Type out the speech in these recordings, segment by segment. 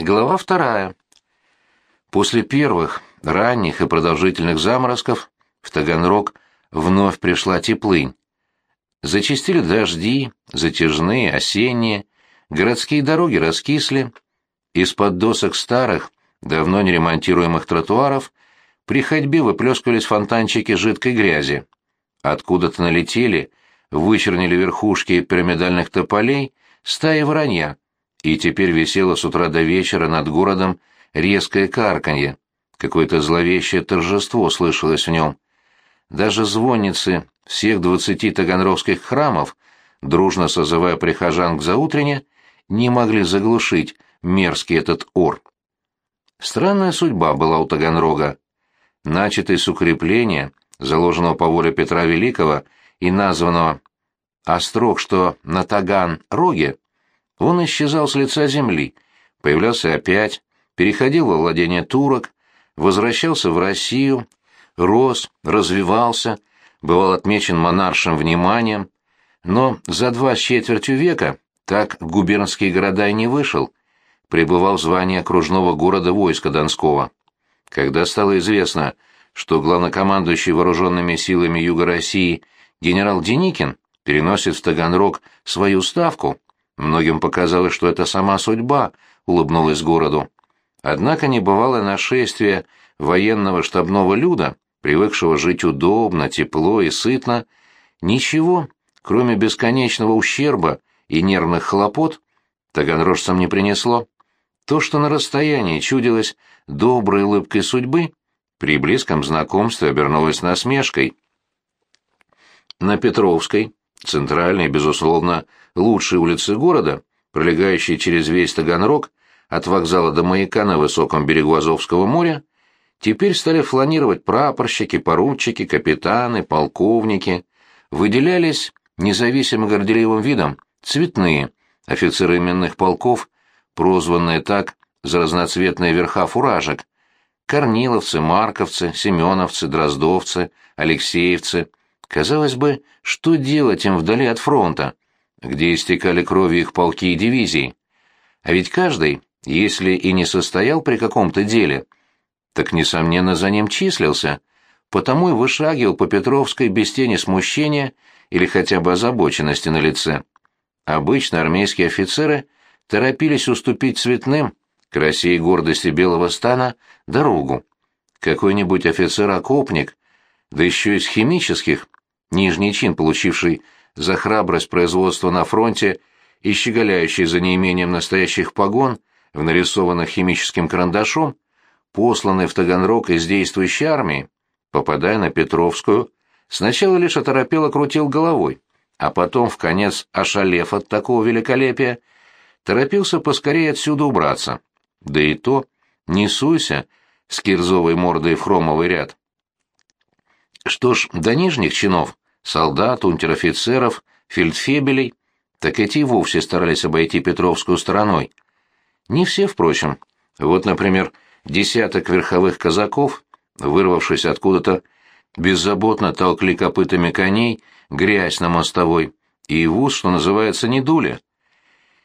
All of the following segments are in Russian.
Глава вторая. После первых, ранних и продолжительных заморозков в Таганрог вновь пришла теплынь. Зачистили дожди, затяжные, осенние, городские дороги раскисли. Из-под досок старых, давно не ремонтируемых тротуаров при ходьбе выплескивались фонтанчики жидкой грязи. Откуда-то налетели, вычернили верхушки пирамидальных тополей стаи воронья, и теперь висело с утра до вечера над городом резкое карканье. Какое-то зловещее торжество слышалось в нем. Даже звонницы всех двадцати таганровских храмов, дружно созывая прихожан к заутрене, не могли заглушить мерзкий этот ор. Странная судьба была у Таганрога. Начатый с укрепления, заложенного по воле Петра Великого и названного «Острог, что на Таган-Роге», он исчезал с лица земли, появлялся опять, переходил во владение турок, возвращался в Россию, рос, развивался, бывал отмечен монаршим вниманием, но за два с четвертью века так в губернские города и не вышел, пребывал в звании окружного города войска Донского. Когда стало известно, что главнокомандующий вооруженными силами Юга России генерал Деникин переносит в Таганрог свою ставку, многим показалось, что это сама судьба улыбнулась городу. Однако небывалое нашествие военного штабного люда, привыкшего жить удобно, тепло и сытно, ничего, кроме бесконечного ущерба и нервных хлопот, таганрожцам не принесло. То, что на расстоянии чудилось доброй улыбкой судьбы, при близком знакомстве обернулось насмешкой. На Петровской, центральной, безусловно, лучшей улице города, пролегающей через весь Таганрог, от вокзала до маяка на высоком берегу Азовского моря, теперь стали фланировать прапорщики, поручики, капитаны, полковники. Выделялись независимо горделивым видом цветные, офицеры именных полков, прозванные так за разноцветные верха фуражек, корниловцы, марковцы, семеновцы, дроздовцы, алексеевцы. Казалось бы, что делать им вдали от фронта, где истекали кровью их полки и дивизии? А ведь каждый если и не состоял при каком-то деле, так, несомненно, за ним числился, потому и вышагивал по Петровской без тени смущения или хотя бы озабоченности на лице. Обычно армейские офицеры торопились уступить цветным, к России гордости белого стана, дорогу. Какой-нибудь офицер-окопник, да еще из химических, нижний чин, получивший за храбрость производства на фронте и щеголяющий за неимением настоящих погон, в нарисованных химическим карандашом, посланный в Таганрог из действующей армии, попадая на Петровскую, сначала лишь оторопело крутил головой, а потом, в конец ошалев от такого великолепия, торопился поскорее отсюда убраться. Да и то, не суйся, с кирзовой мордой в хромовый ряд. Что ж, до нижних чинов, солдат, унтер-офицеров, фельдфебелей, так эти и вовсе старались обойти Петровскую стороной — не все, впрочем. Вот, например, десяток верховых казаков, вырвавшись откуда-то, беззаботно толкли копытами коней грязь на мостовой, и вуз, что называется, не дули.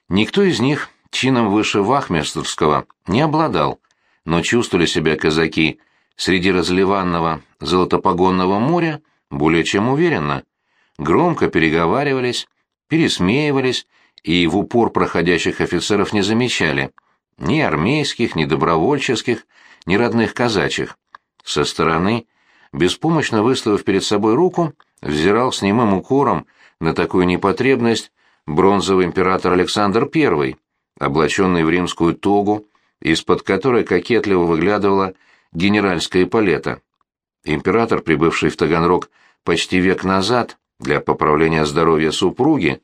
Никто из них чином выше вахмистрского не обладал, но чувствовали себя казаки среди разливанного золотопогонного моря более чем уверенно. Громко переговаривались, пересмеивались и в упор проходящих офицеров не замечали, ни армейских, ни добровольческих, ни родных казачьих. Со стороны, беспомощно выставив перед собой руку, взирал с немым укором на такую непотребность бронзовый император Александр I, облаченный в римскую тогу, из-под которой кокетливо выглядывала генеральская эполета. Император, прибывший в Таганрог почти век назад для поправления здоровья супруги,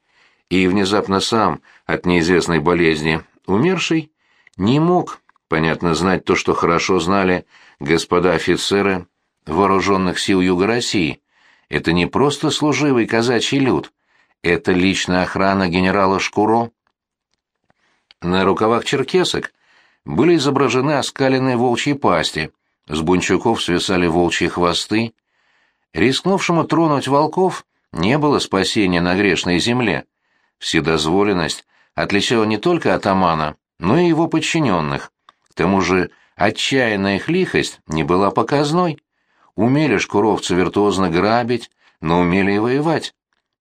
и внезапно сам от неизвестной болезни умерший, не мог, понятно, знать то, что хорошо знали господа офицеры вооруженных сил Юга России. Это не просто служивый казачий люд, это личная охрана генерала Шкуро. На рукавах черкесок были изображены оскаленные волчьи пасти, с бунчуков свисали волчьи хвосты. Рискнувшему тронуть волков не было спасения на грешной земле. Вседозволенность отличала не только атамана, но и его подчиненных. К тому же отчаянная их лихость не была показной. Умели шкуровцы виртуозно грабить, но умели и воевать.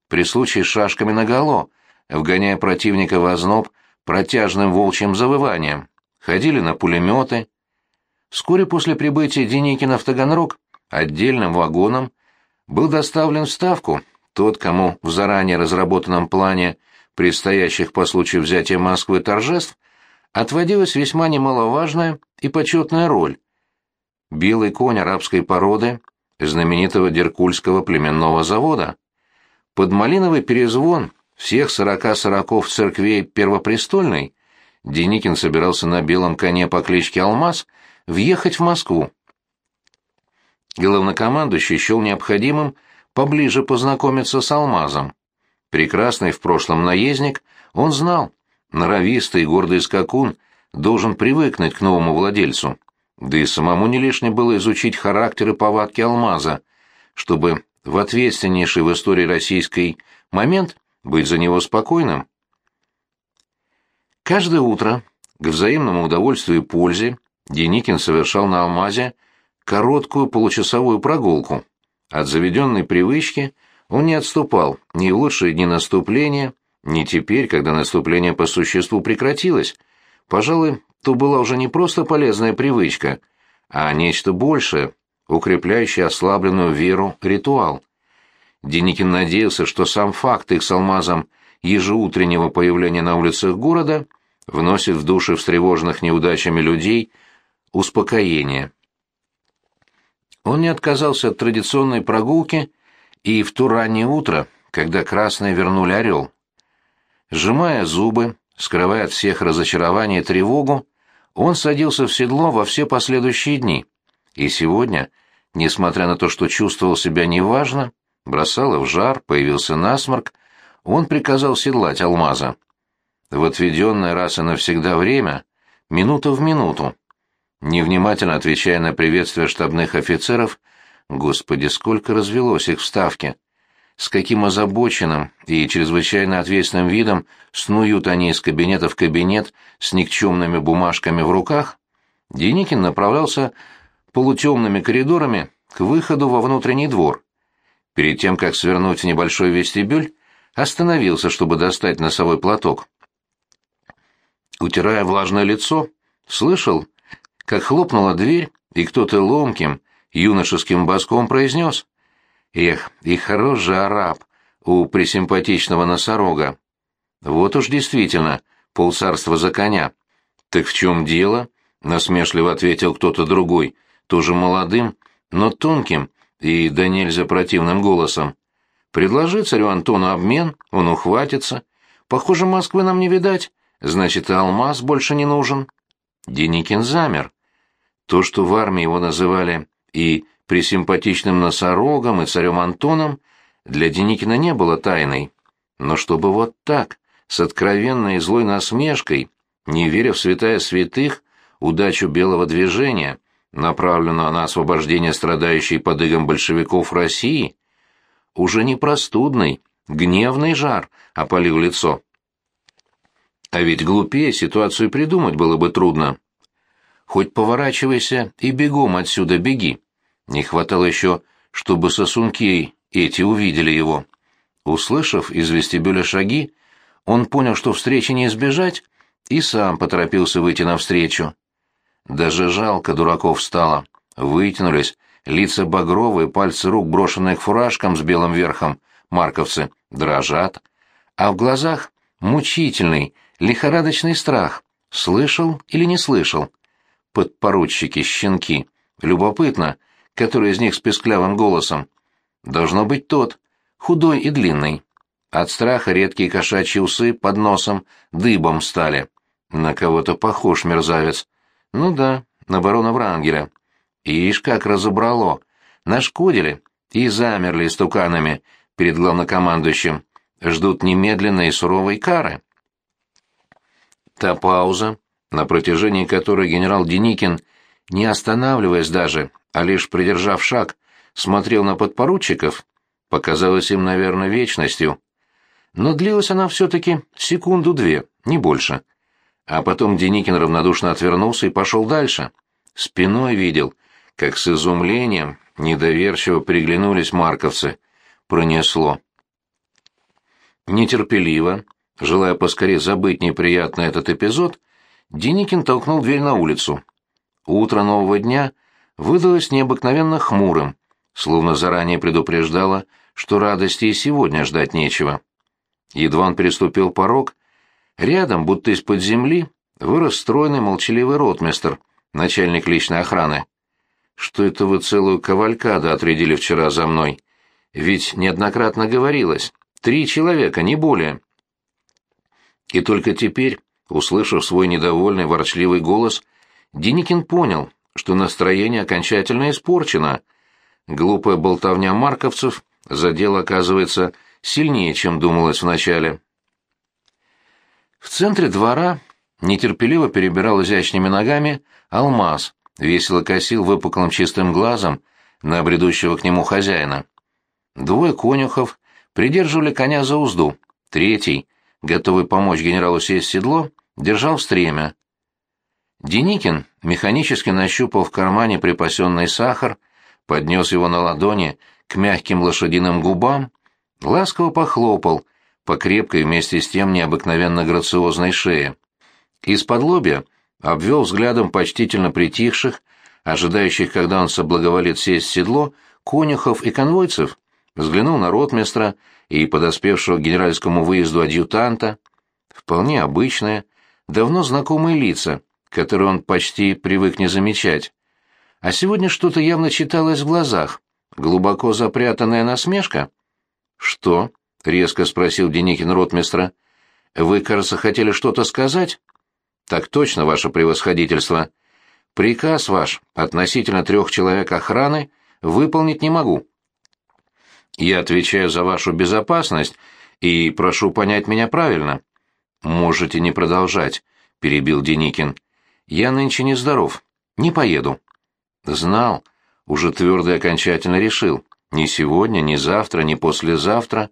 При случае с шашками наголо, вгоняя противника в озноб протяжным волчьим завыванием. Ходили на пулеметы. Вскоре после прибытия Деникина в Таганрог отдельным вагоном был доставлен в Ставку тот, кому в заранее разработанном плане предстоящих по случаю взятия Москвы торжеств отводилась весьма немаловажная и почетная роль. Белый конь арабской породы знаменитого Деркульского племенного завода. Под малиновый перезвон всех сорока сороков церквей Первопрестольной Деникин собирался на белом коне по кличке Алмаз въехать в Москву. Главнокомандующий счел необходимым поближе познакомиться с Алмазом. Прекрасный в прошлом наездник, он знал, норовистый и гордый скакун должен привыкнуть к новому владельцу. Да и самому не лишне было изучить характер и повадки Алмаза, чтобы в ответственнейший в истории российской момент быть за него спокойным. Каждое утро, к взаимному удовольствию и пользе, Деникин совершал на Алмазе короткую получасовую прогулку. От заведенной привычки он не отступал ни в лучшие дни наступления, ни теперь, когда наступление по существу прекратилось. Пожалуй, то была уже не просто полезная привычка, а нечто большее, укрепляющее ослабленную веру ритуал. Деникин надеялся, что сам факт их с алмазом ежеутреннего появления на улицах города вносит в души встревоженных неудачами людей успокоение. Он не отказался от традиционной прогулки и в то раннее утро, когда красные вернули орел. Сжимая зубы, скрывая от всех разочарование и тревогу, он садился в седло во все последующие дни. И сегодня, несмотря на то, что чувствовал себя неважно, бросало в жар, появился насморк, он приказал седлать алмаза. В отведенное раз и навсегда время, минута в минуту. Невнимательно отвечая на приветствие штабных офицеров, господи, сколько развелось их в Ставке! С каким озабоченным и чрезвычайно ответственным видом снуют они из кабинета в кабинет с никчемными бумажками в руках, Деникин направлялся полутемными коридорами к выходу во внутренний двор. Перед тем, как свернуть в небольшой вестибюль, остановился, чтобы достать носовой платок. Утирая влажное лицо, слышал, как хлопнула дверь, и кто-то ломким, юношеским баском произнес «Эх, и хорош же араб у пресимпатичного носорога!» Вот уж действительно, полцарства за коня. «Так в чем дело?» — насмешливо ответил кто-то другой, тоже молодым, но тонким и да нельзя противным голосом. «Предложи царю Антону обмен, он ухватится. Похоже, Москвы нам не видать, значит, и алмаз больше не нужен». Деникин замер. То, что в армии его называли и присимпатичным носорогом, и царем Антоном, для Деникина не было тайной. Но чтобы вот так, с откровенной и злой насмешкой, не веря в святая святых, удачу белого движения, направленного на освобождение страдающей под игом большевиков России, уже не простудный, гневный жар опалил лицо. А ведь глупее ситуацию придумать было бы трудно. Хоть поворачивайся и бегом отсюда беги. Не хватало еще, чтобы сосунки эти увидели его. Услышав из вестибюля шаги, он понял, что встречи не избежать, и сам поторопился выйти навстречу. Даже жалко дураков стало. Вытянулись, лица багровые, пальцы рук, брошенные к фуражкам с белым верхом, марковцы, дрожат. А в глазах мучительный, лихорадочный страх. Слышал или не слышал? Подпоручики-щенки. Любопытно, который из них с песклявым голосом. Должно быть тот, худой и длинный. От страха редкие кошачьи усы под носом дыбом стали. На кого-то похож мерзавец. Ну да, на барона Врангеля. Ишь, как разобрало. Нашкодили и замерли стуканами перед главнокомандующим. Ждут немедленной суровой кары. Та пауза, на протяжении которой генерал Деникин, не останавливаясь даже, а лишь придержав шаг, смотрел на подпоручиков, показалась им, наверное, вечностью. Но длилась она все-таки секунду-две, не больше. А потом Деникин равнодушно отвернулся и пошел дальше. Спиной видел, как с изумлением недоверчиво приглянулись марковцы. Пронесло. Нетерпеливо, желая поскорее забыть неприятно этот эпизод, Деникин толкнул дверь на улицу. Утро нового дня выдалось необыкновенно хмурым, словно заранее предупреждало, что радости и сегодня ждать нечего. Едва он переступил порог, рядом, будто из-под земли, вырос стройный молчаливый ротмистр, начальник личной охраны. «Что это вы целую кавалькаду отрядили вчера за мной? Ведь неоднократно говорилось, три человека, не более». И только теперь, услышав свой недовольный ворчливый голос, Деникин понял, что настроение окончательно испорчено. Глупая болтовня марковцев задела, оказывается, сильнее, чем думалось вначале. В центре двора нетерпеливо перебирал изящными ногами алмаз, весело косил выпуклым чистым глазом на бредущего к нему хозяина. Двое конюхов придерживали коня за узду, третий, готовый помочь генералу сесть в седло, держал стремя. Деникин механически нащупал в кармане припасенный сахар, поднес его на ладони к мягким лошадиным губам, ласково похлопал по крепкой вместе с тем необыкновенно грациозной шее. Из-под лобья обвел взглядом почтительно притихших, ожидающих, когда он соблаговолит сесть в седло, конюхов и конвойцев, взглянул на ротмистра и подоспевшего к генеральскому выезду адъютанта. Вполне обычные, давно знакомые лица, которые он почти привык не замечать. А сегодня что-то явно читалось в глазах, глубоко запрятанная насмешка. «Что?» — резко спросил Деникин ротмистра. «Вы, кажется, хотели что-то сказать?» «Так точно, ваше превосходительство. Приказ ваш относительно трех человек охраны выполнить не могу. Я отвечаю за вашу безопасность и прошу понять меня правильно». «Можете не продолжать», — перебил Деникин. «Я нынче нездоров. Не поеду». Знал, уже твердо и окончательно решил. Ни сегодня, ни завтра, ни послезавтра.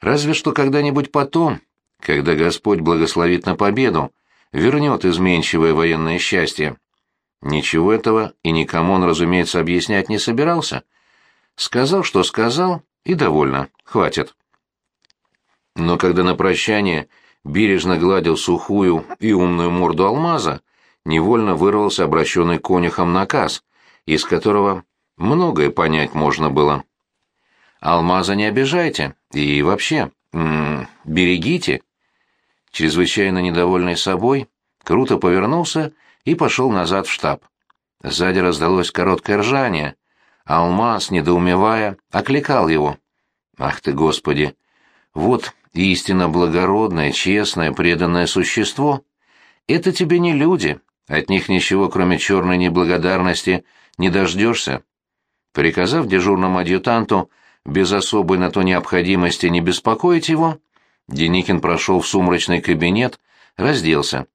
Разве что когда-нибудь потом, когда Господь благословит на победу, вернет изменчивое военное счастье. Ничего этого и никому он, разумеется, объяснять не собирался. Сказал, что сказал, и довольно, хватит. Но когда на прощание бережно гладил сухую и умную морду алмаза, невольно вырвался обращенный конюхом наказ, из которого многое понять можно было. Алмаза не обижайте и вообще, м -м, берегите. Чрезвычайно недовольный собой, круто повернулся и пошел назад в штаб. Сзади раздалось короткое ржание. Алмаз, недоумевая, окликал его. «Ах ты, Господи! Вот истинно благородное, честное, преданное существо. Это тебе не люди, от них ничего, кроме черной неблагодарности, не дождешься. Приказав дежурному адъютанту без особой на то необходимости не беспокоить его, Деникин прошел в сумрачный кабинет, разделся.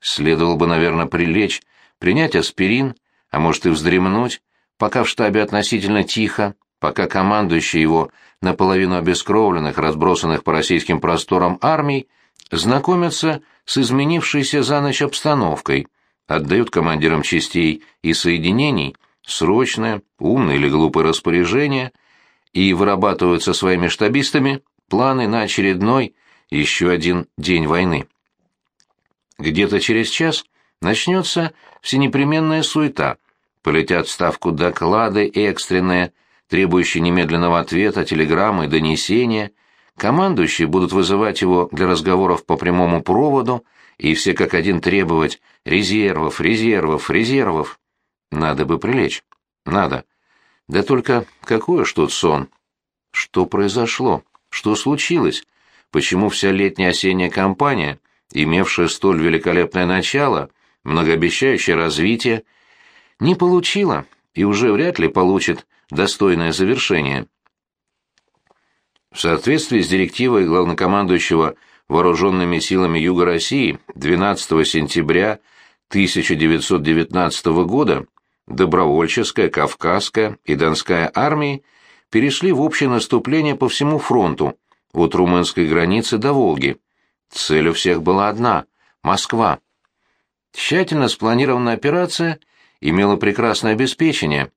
Следовало бы, наверное, прилечь, принять аспирин, а может и вздремнуть, пока в штабе относительно тихо, пока командующий его наполовину обескровленных, разбросанных по российским просторам армий, знакомятся с изменившейся за ночь обстановкой, отдают командирам частей и соединений срочное, умное или глупое распоряжение и вырабатывают со своими штабистами планы на очередной еще один день войны. Где-то через час начнется всенепременная суета, полетят в ставку доклады экстренные, требующие немедленного ответа, телеграммы, донесения, командующие будут вызывать его для разговоров по прямому проводу, и все как один требовать резервов, резервов, резервов. Надо бы прилечь. Надо. Да только какой уж тут сон. Что произошло? Что случилось? Почему вся летняя осенняя кампания, имевшая столь великолепное начало, многообещающее развитие, не получила и уже вряд ли получит достойное завершение? В соответствии с директивой главнокомандующего вооруженными силами Юга России 12 сентября 1919 года добровольческая, кавказская и донская армии перешли в общее наступление по всему фронту, от румынской границы до Волги. Цель у всех была одна Москва. Тщательно спланированная операция имела прекрасное обеспечение.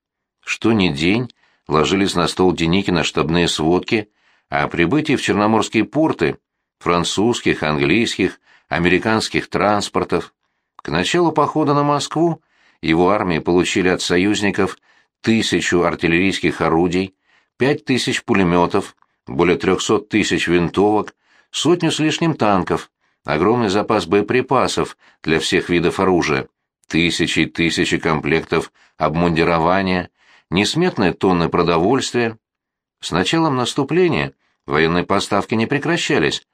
Что ни день ложились на стол Деникина штабные сводки о прибытии в Черноморские порты французских, английских, американских транспортов. К началу похода на Москву его армии получили от союзников тысячу артиллерийских орудий, пять тысяч пулеметов, более трехсот тысяч винтовок, сотню с лишним танков, огромный запас боеприпасов для всех видов оружия, тысячи и тысячи комплектов обмундирования, несметные тонны продовольствия. С началом наступления военные поставки не прекращались,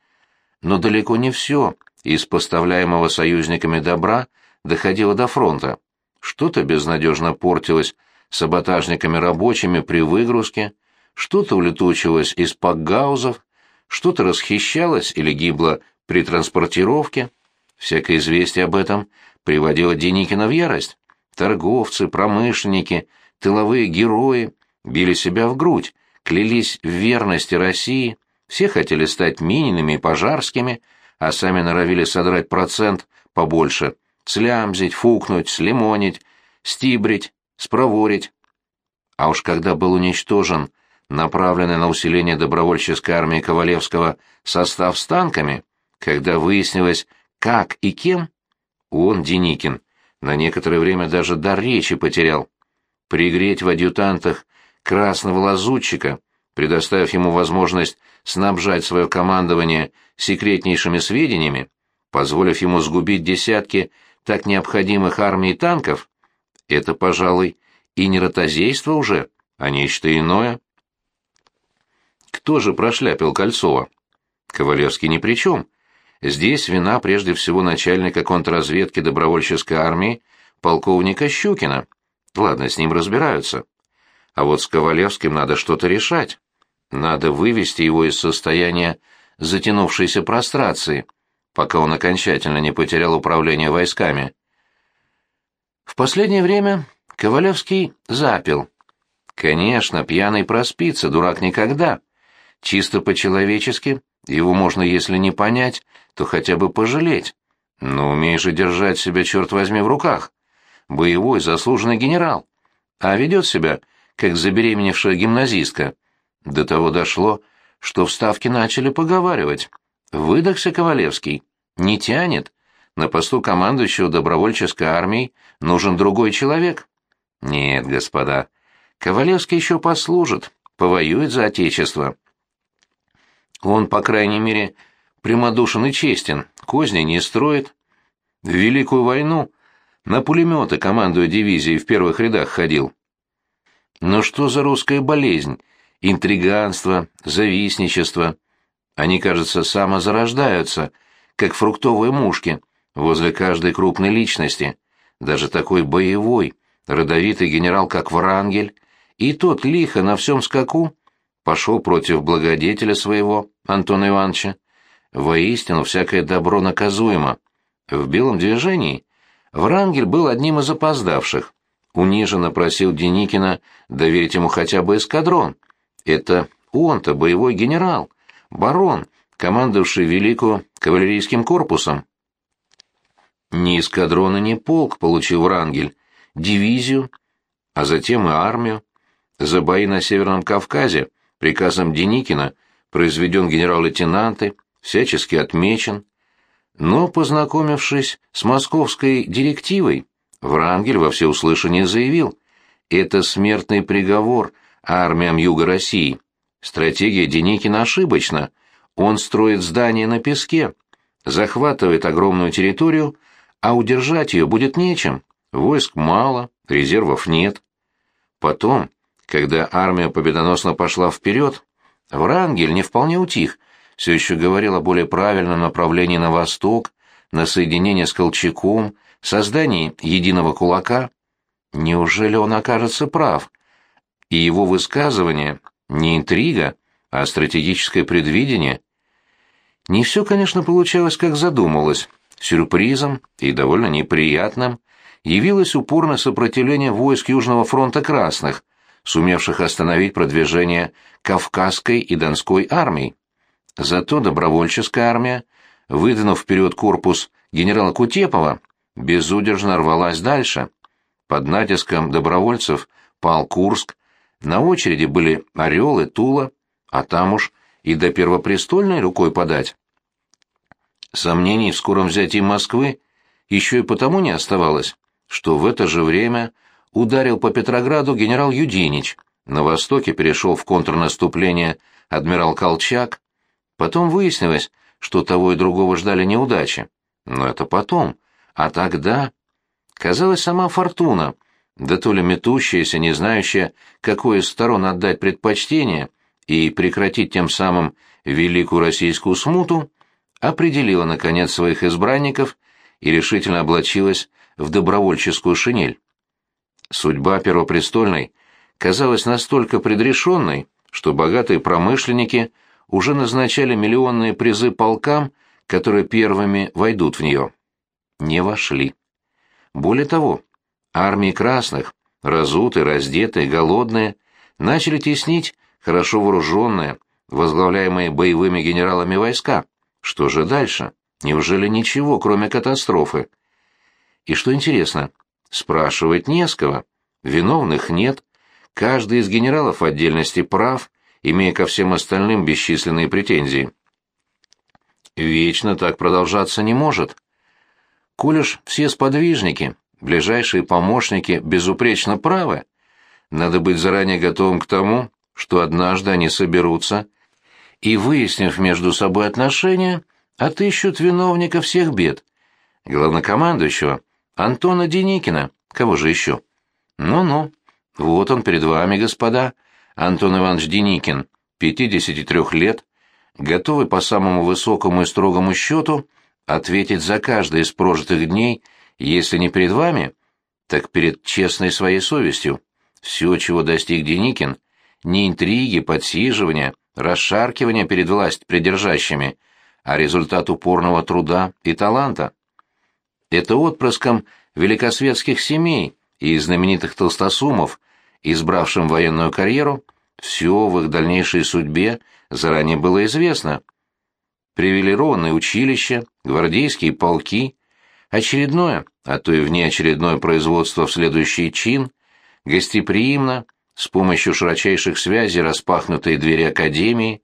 но далеко не все из поставляемого союзниками добра доходило до фронта. Что-то безнадежно портилось саботажниками рабочими при выгрузке, что-то улетучилось из пакгаузов, что-то расхищалось или гибло при транспортировке. Всякое известие об этом приводило Деникина в ярость. Торговцы, промышленники, тыловые герои били себя в грудь, клялись в верности России, все хотели стать Мининами и Пожарскими, а сами норовили содрать процент побольше, слямзить, фукнуть, слимонить, стибрить, спроворить. А уж когда был уничтожен направленный на усиление добровольческой армии Ковалевского состав с танками, когда выяснилось, как и кем, он, Деникин, на некоторое время даже дар речи потерял. Пригреть в адъютантах красного лазутчика, предоставив ему возможность снабжать свое командование секретнейшими сведениями, позволив ему сгубить десятки так необходимых армий танков, это, пожалуй, и не ротозейство уже, а нечто иное. Кто же прошляпил Кольцова? Ковалевский ни при чем. Здесь вина прежде всего начальника контрразведки добровольческой армии полковника Щукина. Ладно, с ним разбираются. А вот с Ковалевским надо что-то решать. Надо вывести его из состояния затянувшейся прострации, пока он окончательно не потерял управление войсками. В последнее время Ковалевский запил. Конечно, пьяный проспится, дурак никогда. Чисто по-человечески его можно, если не понять, то хотя бы пожалеть. Но умеешь же держать себя, черт возьми, в руках. Боевой, заслуженный генерал. А ведет себя, как забеременевшая гимназистка. До того дошло, что в Ставке начали поговаривать. Выдохся Ковалевский. Не тянет. На посту командующего добровольческой армией нужен другой человек. Нет, господа, Ковалевский еще послужит, повоюет за Отечество. Он, по крайней мере, прямодушен и честен, козни не строит. В Великую войну на пулеметы, командуя дивизией, в первых рядах ходил. Но что за русская болезнь? Интриганство, завистничество. Они, кажется, самозарождаются, как фруктовые мушки, возле каждой крупной личности. Даже такой боевой, родовитый генерал, как Врангель, и тот лихо на всем скаку пошел против благодетеля своего, Антона Ивановича. Воистину, всякое добро наказуемо. В белом движении Врангель был одним из опоздавших. Униженно просил Деникина доверить ему хотя бы эскадрон. Это он-то боевой генерал, барон, командовавший великую кавалерийским корпусом. Ни эскадрона, ни полк получил Врангель, дивизию, а затем и армию. За бои на Северном Кавказе приказом Деникина произведен генерал-лейтенанты, всячески отмечен. Но, познакомившись с московской директивой, Врангель во всеуслышание заявил, это смертный приговор армиям Юга России. Стратегия Деникина ошибочна. Он строит здание на песке, захватывает огромную территорию, а удержать ее будет нечем. Войск мало, резервов нет. Потом, когда армия победоносно пошла вперед, Врангель не вполне утих, все еще говорил о более правильном направлении на восток, на соединение с Колчаком, создании единого кулака. Неужели он окажется прав? И его высказывание не интрига, а стратегическое предвидение? Не все, конечно, получалось, как задумалось. Сюрпризом и довольно неприятным явилось упорное сопротивление войск Южного фронта Красных, сумевших остановить продвижение Кавказской и Донской армий. Зато добровольческая армия, выдвинув вперед корпус генерала Кутепова безудержно рвалась дальше. Под натиском добровольцев пал Курск, на очереди были Орел и Тула, а там уж и до Первопрестольной рукой подать. Сомнений в скором взятии Москвы еще и потому не оставалось, что в это же время ударил по Петрограду генерал Юдинич, на востоке перешел в контрнаступление адмирал Колчак, потом выяснилось, что того и другого ждали неудачи. Но это потом. А тогда... Казалось, сама фортуна, да то ли метущаяся, не знающая, какой из сторон отдать предпочтение и прекратить тем самым великую российскую смуту, определила, наконец, своих избранников и решительно облачилась в добровольческую шинель. Судьба Первопрестольной казалась настолько предрешенной, что богатые промышленники уже назначали миллионные призы полкам, которые первыми войдут в нее. Не вошли. Более того, армии красных, разутые, раздетые, голодные, начали теснить хорошо вооруженные, возглавляемые боевыми генералами войска. Что же дальше? Неужели ничего, кроме катастрофы? И что интересно, спрашивать не с кого. Виновных нет. Каждый из генералов в отдельности прав, имея ко всем остальным бесчисленные претензии. Вечно так продолжаться не может. Коль все сподвижники, ближайшие помощники безупречно правы, надо быть заранее готовым к тому, что однажды они соберутся и, выяснив между собой отношения, отыщут виновника всех бед. Главнокомандующего Антона Деникина, кого же еще? Ну-ну, вот он перед вами, господа, Антон Иванович Деникин, 53 лет, готовый по самому высокому и строгому счету ответить за каждый из прожитых дней, если не перед вами, так перед честной своей совестью. Все, чего достиг Деникин, не интриги, подсиживания, расшаркивания перед власть придержащими, а результат упорного труда и таланта. Это отпрыском великосветских семей и знаменитых толстосумов, избравшим военную карьеру, все в их дальнейшей судьбе заранее было известно. Привилегированные училища, гвардейские полки, очередное, а то и внеочередное производство в следующий чин, гостеприимно, с помощью широчайших связей распахнутые двери академии.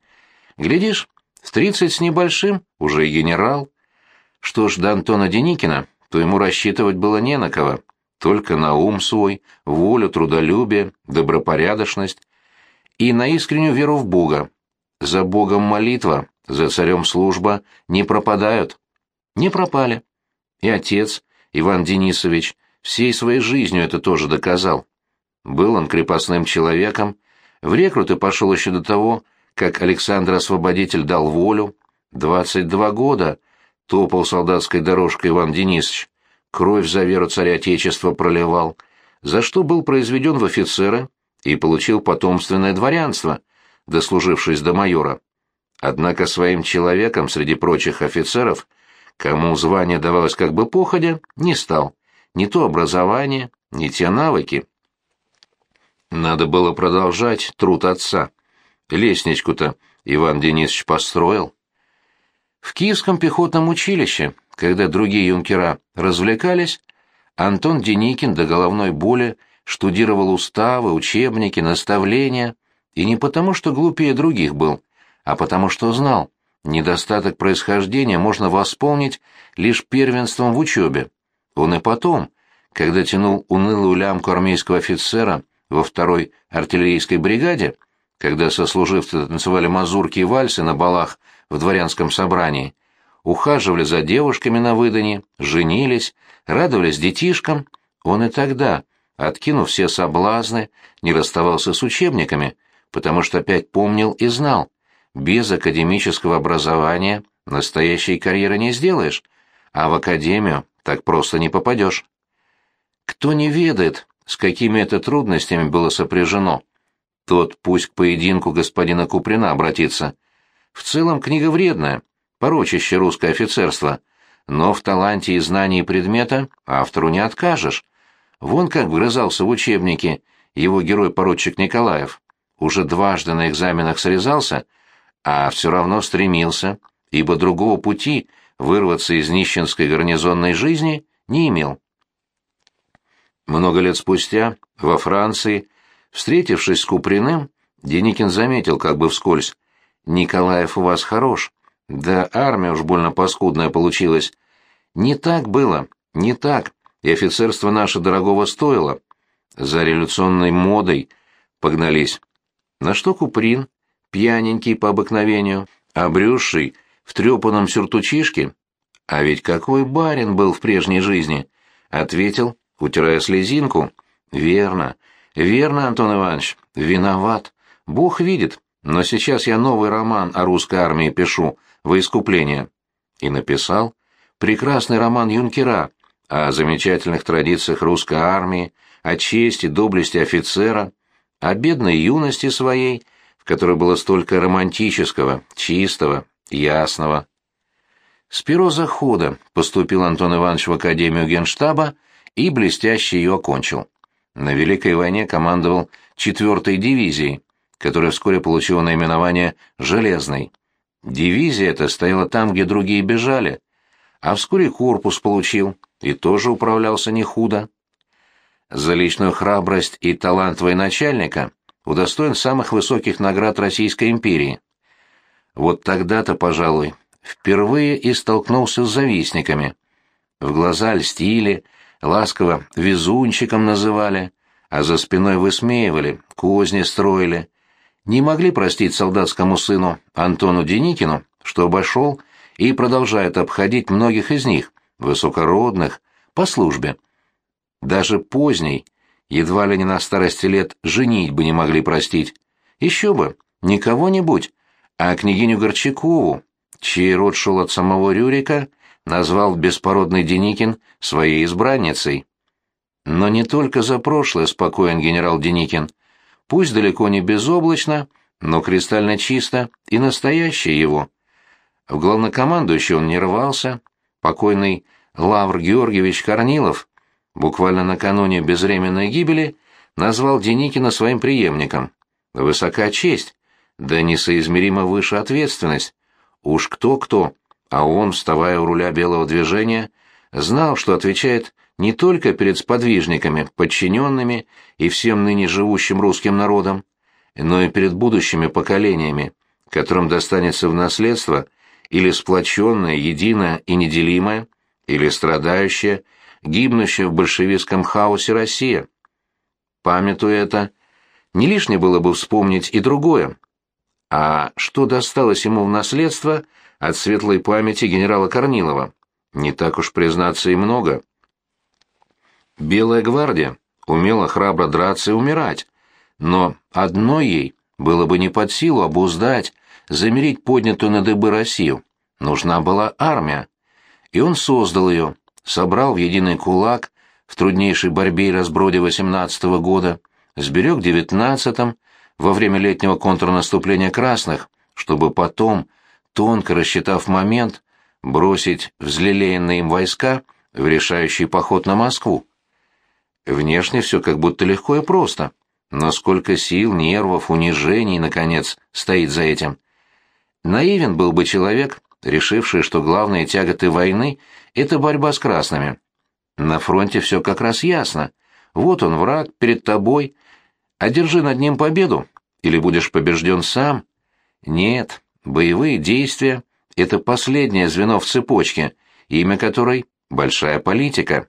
Глядишь, в тридцать с небольшим уже и генерал. Что ж до Антона Деникина, то ему рассчитывать было не на кого, только на ум свой, волю, трудолюбие, добропорядочность и на искреннюю веру в Бога. За Богом молитва, за царем служба не пропадают. Не пропали. И отец, Иван Денисович, всей своей жизнью это тоже доказал. Был он крепостным человеком, в рекруты пошел еще до того, как Александр Освободитель дал волю. Двадцать два года топал солдатской дорожкой Иван Денисович, кровь за веру царя Отечества проливал, за что был произведен в офицеры и получил потомственное дворянство, дослужившись до майора. Однако своим человеком среди прочих офицеров, кому звание давалось как бы походя, не стал. Не то образование, не те навыки. Надо было продолжать труд отца. Лестничку-то Иван Денисович построил. В Киевском пехотном училище, когда другие юнкера развлекались, Антон Деникин до головной боли штудировал уставы, учебники, наставления, и не потому, что глупее других был, а потому что знал, недостаток происхождения можно восполнить лишь первенством в учебе. Он и потом, когда тянул унылую лямку армейского офицера, во второй артиллерийской бригаде, когда сослуживцы танцевали мазурки и вальсы на балах в дворянском собрании, ухаживали за девушками на выдане, женились, радовались детишкам, он и тогда, откинув все соблазны, не расставался с учебниками, потому что опять помнил и знал, без академического образования настоящей карьеры не сделаешь, а в академию так просто не попадешь. Кто не ведает, с какими это трудностями было сопряжено. Тот пусть к поединку господина Куприна обратится. В целом книга вредная, порочище русское офицерство, но в таланте и знании предмета автору не откажешь. Вон как вгрызался в учебники его герой-поручик Николаев. Уже дважды на экзаменах срезался, а все равно стремился, ибо другого пути вырваться из нищенской гарнизонной жизни не имел. Много лет спустя, во Франции, встретившись с Куприным, Деникин заметил как бы вскользь, «Николаев у вас хорош, да армия уж больно паскудная получилась. Не так было, не так, и офицерство наше дорогого стоило. За революционной модой погнались. На что Куприн, пьяненький по обыкновению, обрюзший, в трепанном сюртучишке, а ведь какой барин был в прежней жизни, ответил, утирая слезинку, верно, верно, Антон Иванович, виноват, Бог видит, но сейчас я новый роман о русской армии пишу, во искупление. И написал прекрасный роман юнкера о замечательных традициях русской армии, о чести, доблести офицера, о бедной юности своей, в которой было столько романтического, чистого, ясного. С первого захода поступил Антон Иванович в Академию Генштаба и блестяще ее окончил. На Великой войне командовал 4-й дивизией, которая вскоре получила наименование «Железной». Дивизия эта стояла там, где другие бежали, а вскоре корпус получил и тоже управлялся не худо. За личную храбрость и талант военачальника удостоен самых высоких наград Российской империи. Вот тогда-то, пожалуй, впервые и столкнулся с завистниками. В глаза льстили, ласково везунчиком называли, а за спиной высмеивали, козни строили, не могли простить солдатскому сыну Антону Деникину, что обошел и продолжает обходить многих из них, высокородных, по службе. Даже поздней, едва ли не на старости лет, женить бы не могли простить. Еще бы, не кого-нибудь, а княгиню Горчакову, чей род шел от самого Рюрика, назвал беспородный Деникин своей избранницей. Но не только за прошлое спокоен генерал Деникин — пусть далеко не безоблачно, но кристально чисто и настоящее его. В главнокомандующий он не рвался, покойный Лавр Георгиевич Корнилов буквально накануне безвременной гибели назвал Деникина своим преемником. Высока честь, да несоизмеримо выше ответственность. Уж кто-кто, а он, вставая у руля белого движения, знал, что отвечает не только перед сподвижниками, подчиненными и всем ныне живущим русским народом, но и перед будущими поколениями, которым достанется в наследство или сплоченное, единое и неделимое, или страдающая, гибнущая в большевистском хаосе Россия. Памятуя это, не лишне было бы вспомнить и другое. А что досталось ему в наследство от светлой памяти генерала Корнилова? Не так уж, признаться, и много. Белая гвардия умела храбро драться и умирать, но одной ей было бы не под силу обуздать, замерить поднятую на дыбы Россию. Нужна была армия. И он создал ее, собрал в единый кулак в труднейшей борьбе и разброде 18 -го года, сберег в 19 во время летнего контрнаступления красных, чтобы потом, тонко рассчитав момент, бросить взлелеянные им войска в решающий поход на Москву. Внешне все как будто легко и просто. Но сколько сил, нервов, унижений, наконец, стоит за этим. Наивен был бы человек, решивший, что главные тяготы войны — это борьба с красными. На фронте все как раз ясно. Вот он, враг, перед тобой. Одержи над ним победу, или будешь побежден сам. Нет, боевые действия — это последнее звено в цепочке, имя которой — большая политика.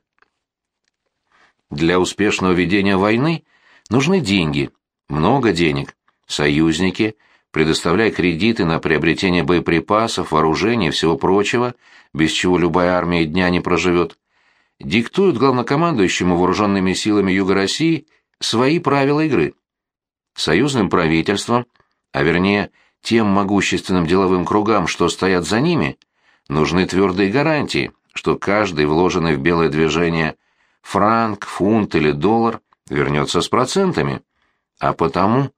Для успешного ведения войны нужны деньги, много денег. Союзники, предоставляя кредиты на приобретение боеприпасов, вооружения и всего прочего, без чего любая армия дня не проживет, диктуют главнокомандующему вооруженными силами Юга России свои правила игры. Союзным правительством, а вернее тем могущественным деловым кругам, что стоят за ними, нужны твердые гарантии, что каждый вложенный в белое движение – франк, фунт или доллар вернется с процентами. А потому,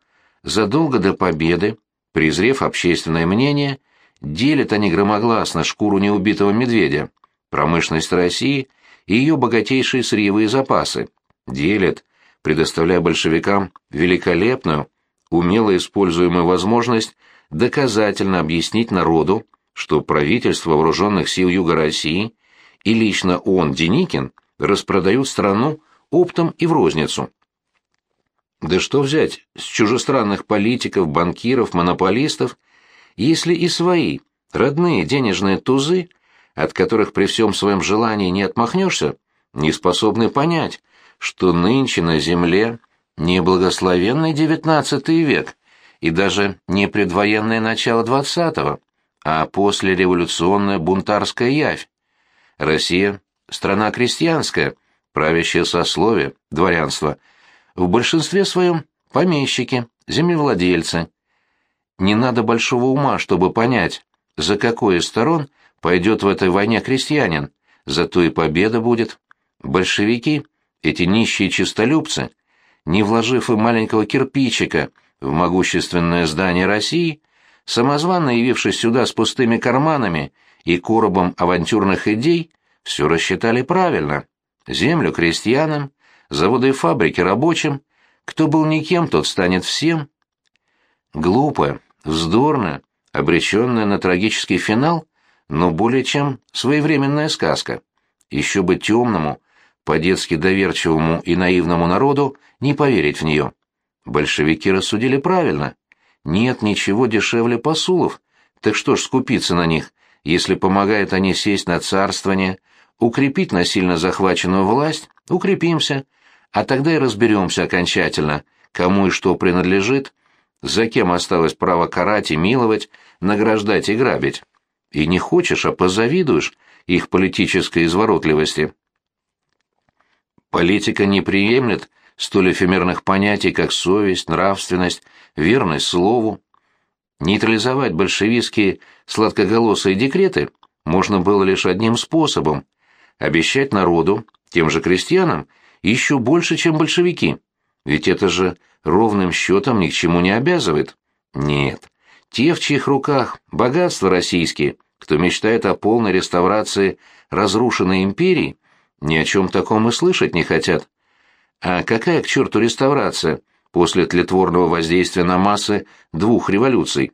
задолго до победы, презрев общественное мнение, делят они громогласно шкуру неубитого медведя, промышленность России и ее богатейшие сырьевые запасы. Делят, предоставляя большевикам великолепную, умело используемую возможность доказательно объяснить народу, что правительство вооруженных сил Юга России и лично он, Деникин, распродают страну оптом и в розницу. Да что взять с чужестранных политиков, банкиров, монополистов, если и свои, родные денежные тузы, от которых при всем своем желании не отмахнешься, не способны понять, что нынче на земле не благословенный девятнадцатый век и даже не предвоенное начало двадцатого, а послереволюционная бунтарская явь. Россия — страна крестьянская, правящее сословие, дворянство — в большинстве своем помещики, землевладельцы. Не надо большого ума, чтобы понять, за какой из сторон пойдет в этой войне крестьянин, зато и победа будет. Большевики, эти нищие честолюбцы, не вложив и маленького кирпичика в могущественное здание России, самозванно явившись сюда с пустыми карманами и коробом авантюрных идей, все рассчитали правильно. Землю крестьянам, заводы и фабрики рабочим, кто был никем, тот станет всем. Глупая, вздорная, обреченная на трагический финал, но более чем своевременная сказка. Еще бы темному, по-детски доверчивому и наивному народу не поверить в нее. Большевики рассудили правильно. Нет ничего дешевле посулов, так что ж скупиться на них, если помогают они сесть на царствование, укрепить насильно захваченную власть, укрепимся, а тогда и разберемся окончательно, кому и что принадлежит, за кем осталось право карать и миловать, награждать и грабить. И не хочешь, а позавидуешь их политической изворотливости. Политика не приемлет столь эфемерных понятий, как совесть, нравственность, верность слову. Нейтрализовать большевистские сладкоголосые декреты можно было лишь одним способом – обещать народу, тем же крестьянам, еще больше, чем большевики. Ведь это же ровным счетом ни к чему не обязывает. Нет, те, в чьих руках богатства российские, кто мечтает о полной реставрации разрушенной империи, ни о чем таком и слышать не хотят. А какая к черту реставрация после тлетворного воздействия на массы двух революций?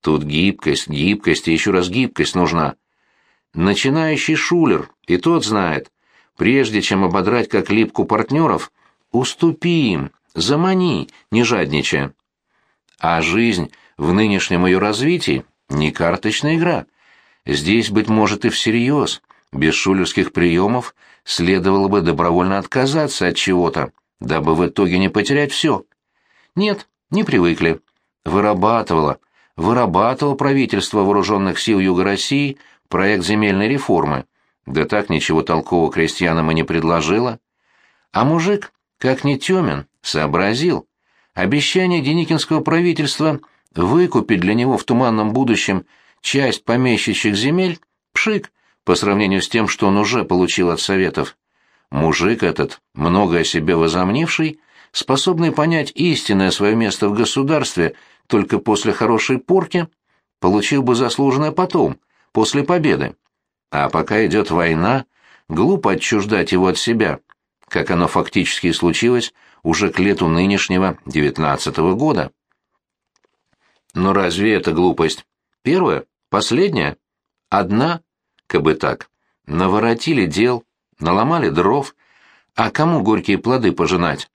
Тут гибкость, гибкость и еще раз гибкость нужна. Начинающий шулер, и тот знает, Прежде чем ободрать как липку партнеров, уступи им, замани, не жадничая. А жизнь в нынешнем ее развитии не карточная игра. Здесь, быть может, и всерьез, без шулерских приемов, следовало бы добровольно отказаться от чего-то, дабы в итоге не потерять все. Нет, не привыкли. Вырабатывало, вырабатывало правительство вооруженных сил Юга России проект земельной реформы. Да так ничего толкового крестьянам и не предложила. А мужик, как не темен, сообразил. Обещание Деникинского правительства выкупить для него в туманном будущем часть помещичьих земель — пшик, по сравнению с тем, что он уже получил от советов. Мужик этот, много о себе возомнивший, способный понять истинное свое место в государстве только после хорошей порки, получил бы заслуженное потом, после победы. А пока идет война, глупо отчуждать его от себя, как оно фактически и случилось уже к лету нынешнего девятнадцатого года. Но разве это глупость? Первая? Последняя? Одна? Кабы так. Наворотили дел, наломали дров, а кому горькие плоды пожинать?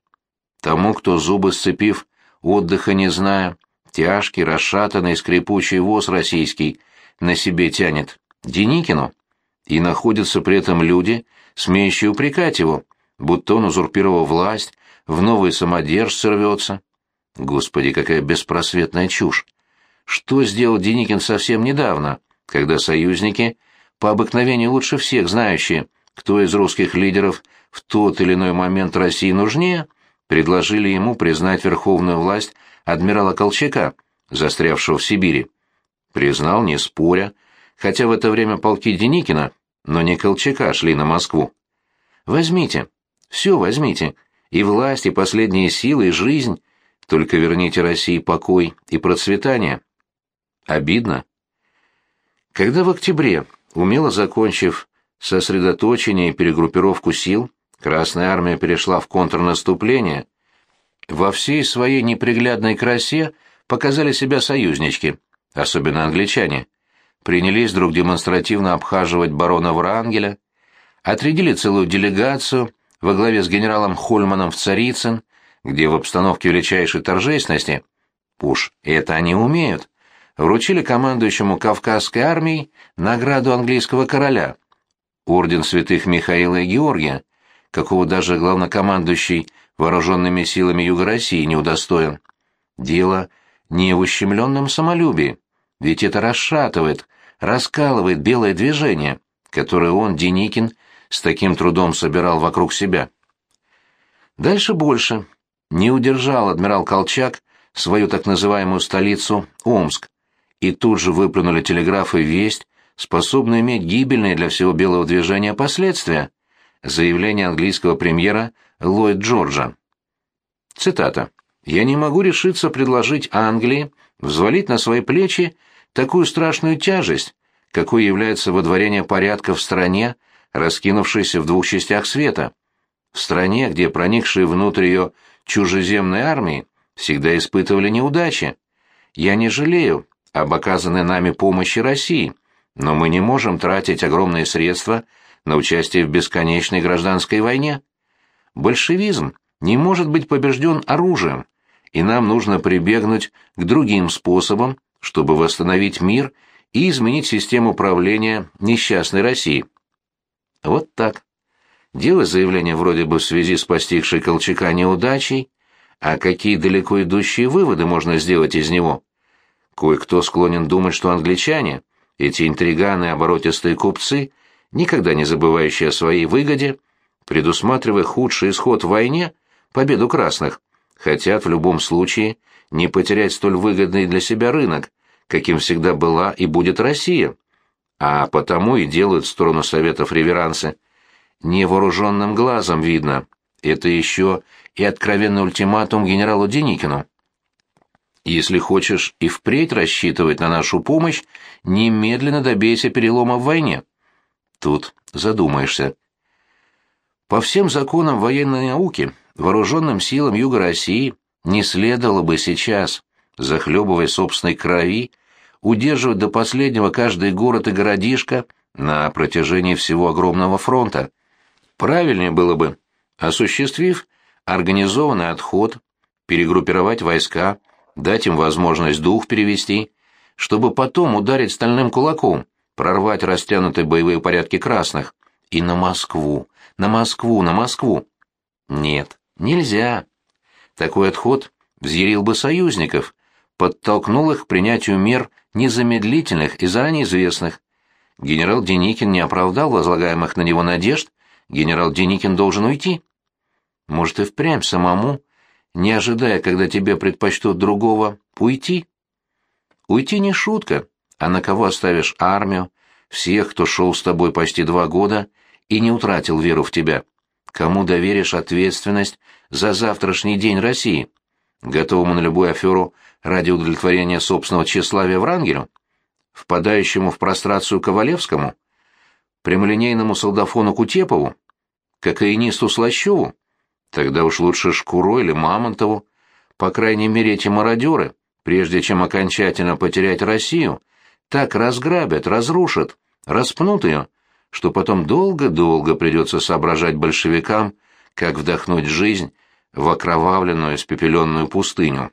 Тому, кто зубы сцепив, отдыха не зная, тяжкий, расшатанный, скрипучий воз российский на себе тянет. Деникину? и находятся при этом люди, смеющие упрекать его, будто он узурпировал власть, в новый самодержцы рвется. Господи, какая беспросветная чушь! Что сделал Деникин совсем недавно, когда союзники, по обыкновению лучше всех знающие, кто из русских лидеров в тот или иной момент России нужнее, предложили ему признать верховную власть адмирала Колчака, застрявшего в Сибири. Признал, не споря, хотя в это время полки Деникина но не Колчака шли на Москву. Возьмите, все возьмите, и власть, и последние силы, и жизнь, только верните России покой и процветание. Обидно. Когда в октябре, умело закончив сосредоточение и перегруппировку сил, Красная армия перешла в контрнаступление, во всей своей неприглядной красе показали себя союзнички, особенно англичане – принялись вдруг демонстративно обхаживать барона Врангеля, отрядили целую делегацию во главе с генералом Хольманом в Царицын, где в обстановке величайшей торжественности, уж это они умеют, вручили командующему Кавказской армией награду английского короля, орден святых Михаила и Георгия, какого даже главнокомандующий вооруженными силами Юга России не удостоен. Дело не в ущемленном самолюбии, ведь это расшатывает, раскалывает белое движение, которое он, Деникин, с таким трудом собирал вокруг себя. Дальше больше. Не удержал адмирал Колчак свою так называемую столицу Омск, и тут же выплюнули телеграфы весть, способную иметь гибельные для всего белого движения последствия. Заявление английского премьера Ллойд Джорджа. Цитата. «Я не могу решиться предложить Англии взвалить на свои плечи такую страшную тяжесть, какой является водворение порядка в стране, раскинувшейся в двух частях света. В стране, где проникшие внутрь ее чужеземной армии всегда испытывали неудачи. Я не жалею об оказанной нами помощи России, но мы не можем тратить огромные средства на участие в бесконечной гражданской войне. Большевизм не может быть побежден оружием, и нам нужно прибегнуть к другим способам, чтобы восстановить мир и изменить систему управления несчастной России. Вот так. Дело заявление вроде бы в связи с постигшей Колчака неудачей, а какие далеко идущие выводы можно сделать из него? Кое-кто склонен думать, что англичане, эти интриганы оборотистые купцы, никогда не забывающие о своей выгоде, предусматривая худший исход в войне, победу красных, хотят в любом случае не потерять столь выгодный для себя рынок, каким всегда была и будет Россия, а потому и делают в сторону Советов реверансы. Невооруженным глазом видно. Это еще и откровенный ультиматум генералу Деникину. Если хочешь и впредь рассчитывать на нашу помощь, немедленно добейся перелома в войне. Тут задумаешься. По всем законам военной науки, вооруженным силам Юга России не следовало бы сейчас, захлебывая собственной крови, удерживать до последнего каждый город и городишко на протяжении всего огромного фронта. Правильнее было бы, осуществив организованный отход, перегруппировать войска, дать им возможность дух перевести, чтобы потом ударить стальным кулаком, прорвать растянутые боевые порядки красных. И на Москву, на Москву, на Москву. Нет, нельзя. Такой отход взъярил бы союзников, подтолкнул их к принятию мер незамедлительных и заранее известных. Генерал Деникин не оправдал возлагаемых на него надежд, генерал Деникин должен уйти. Может и впрямь самому, не ожидая, когда тебе предпочтут другого, уйти? Уйти не шутка, а на кого оставишь армию, всех, кто шел с тобой почти два года и не утратил веру в тебя? Кому доверишь ответственность за завтрашний день России? готовому на любую аферу ради удовлетворения собственного тщеславия Врангелю, впадающему в прострацию Ковалевскому, прямолинейному солдафону Кутепову, кокаинисту Слащеву, тогда уж лучше Шкуро или Мамонтову, по крайней мере эти мародеры, прежде чем окончательно потерять Россию, так разграбят, разрушат, распнут ее, что потом долго-долго придется соображать большевикам, как вдохнуть жизнь в окровавленную, испепеленную пустыню.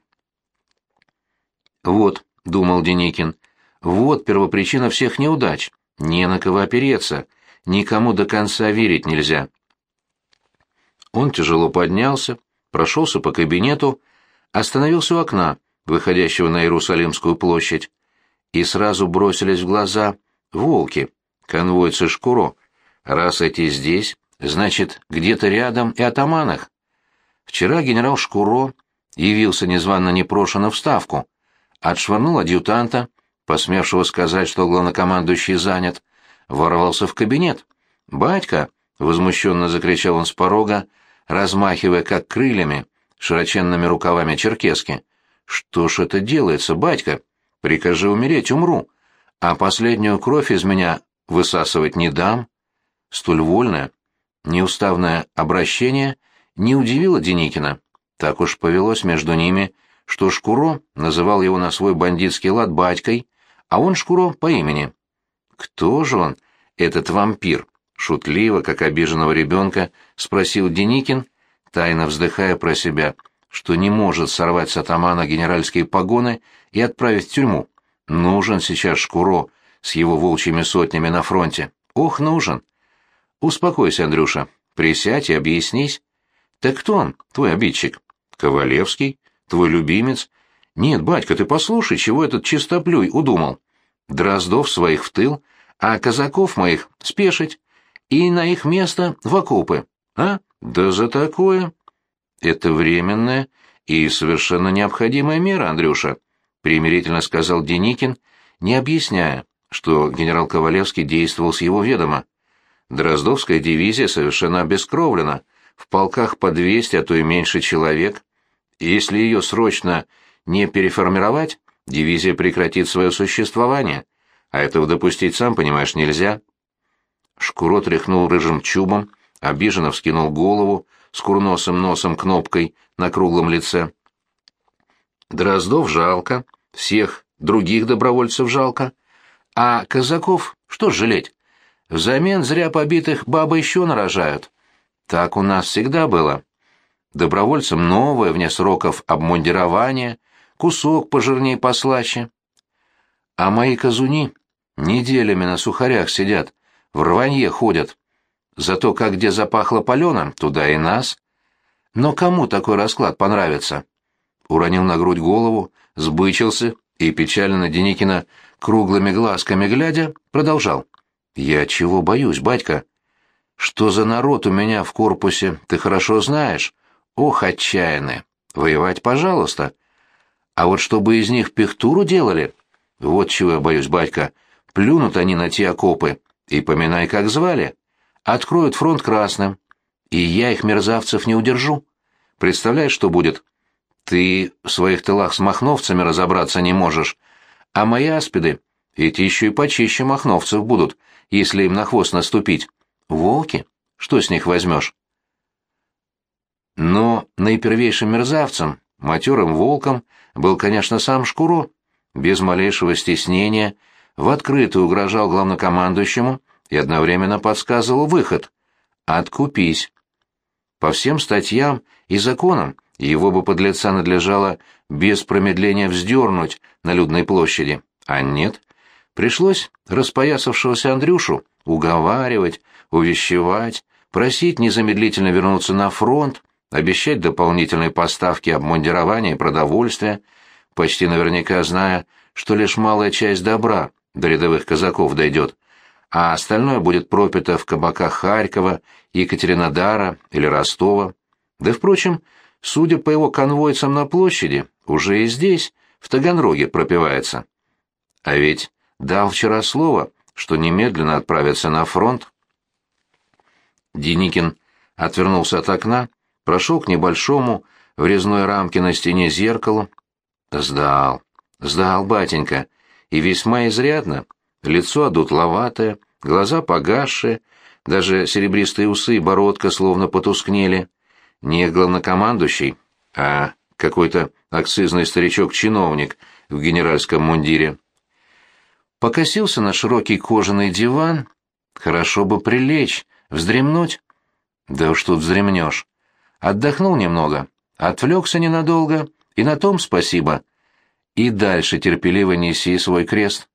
«Вот», — думал Деникин, — «вот первопричина всех неудач. Не на кого опереться, никому до конца верить нельзя». Он тяжело поднялся, прошелся по кабинету, остановился у окна, выходящего на Иерусалимскую площадь, и сразу бросились в глаза волки, конвойцы Шкуро. Раз эти здесь, значит, где-то рядом и атаманах. Вчера генерал Шкуро явился незванно непрошено в Ставку, отшвырнул адъютанта, посмевшего сказать, что главнокомандующий занят, ворвался в кабинет. «Батька!» — возмущенно закричал он с порога, размахивая как крыльями, широченными рукавами черкески. «Что ж это делается, батька? Прикажи умереть, умру. А последнюю кровь из меня высасывать не дам». Столь вольное, неуставное обращение не удивило Деникина. Так уж повелось между ними, что Шкуро называл его на свой бандитский лад батькой, а он Шкуро по имени. Кто же он, этот вампир? Шутливо, как обиженного ребенка, спросил Деникин, тайно вздыхая про себя, что не может сорвать с атамана генеральские погоны и отправить в тюрьму. Нужен сейчас Шкуро с его волчьими сотнями на фронте. Ох, нужен. Успокойся, Андрюша, присядь и объяснись. Так кто он, твой обидчик? Ковалевский? Твой любимец? Нет, батька, ты послушай, чего этот чистоплюй удумал. Дроздов своих в тыл, а казаков моих спешить и на их место в окопы. А? Да за такое. Это временная и совершенно необходимая мера, Андрюша, примирительно сказал Деникин, не объясняя, что генерал Ковалевский действовал с его ведома. Дроздовская дивизия совершенно обескровлена, в полках по 200, а то и меньше человек. Если ее срочно не переформировать, дивизия прекратит свое существование, а этого допустить, сам понимаешь, нельзя. Шкуро тряхнул рыжим чубом, обиженно вскинул голову с курносым носом кнопкой на круглом лице. Дроздов жалко, всех других добровольцев жалко, а казаков что жалеть? Взамен зря побитых бабы еще нарожают. Так у нас всегда было. Добровольцам новое, вне сроков, обмундирование, кусок пожирней послаще. А мои казуни неделями на сухарях сидят, в рванье ходят. Зато как где запахло паленым, туда и нас. Но кому такой расклад понравится? Уронил на грудь голову, сбычился и, печально на Деникина круглыми глазками глядя, продолжал. «Я чего боюсь, батька? Что за народ у меня в корпусе, ты хорошо знаешь. Ох, отчаянные! Воевать, пожалуйста. А вот чтобы из них пихтуру делали, вот чего я боюсь, батька. Плюнут они на те окопы, и поминай, как звали. Откроют фронт красным, и я их, мерзавцев, не удержу. Представляешь, что будет? Ты в своих тылах с махновцами разобраться не можешь, а мои аспиды, эти еще и почище махновцев будут, если им на хвост наступить. Волки? Что с них возьмешь? Но наипервейшим мерзавцем, матерым волком, был, конечно, сам Шкуро. Без малейшего стеснения — в открытую угрожал главнокомандующему и одновременно подсказывал выход — «откупись». По всем статьям и законам его бы подлеца надлежало без промедления вздернуть на людной площади, а нет. Пришлось распоясавшегося Андрюшу уговаривать, увещевать, просить незамедлительно вернуться на фронт, обещать дополнительные поставки обмундирования и продовольствия, почти наверняка зная, что лишь малая часть добра до рядовых казаков дойдет, а остальное будет пропито в кабаках Харькова, Екатеринодара или Ростова. Да, впрочем, судя по его конвойцам на площади, уже и здесь, в Таганроге, пропивается. А ведь дал вчера слово, что немедленно отправится на фронт. Деникин отвернулся от окна, прошел к небольшому в резной рамке на стене зеркалу. Сдал, сдал, батенька, и весьма изрядно. Лицо одутловатое, глаза погасшие, даже серебристые усы и бородка словно потускнели. Не главнокомандующий, а какой-то акцизный старичок-чиновник в генеральском мундире. Покосился на широкий кожаный диван. Хорошо бы прилечь, вздремнуть. Да уж тут вздремнешь. Отдохнул немного, отвлекся ненадолго, и на том спасибо — и дальше терпеливо неси свой крест.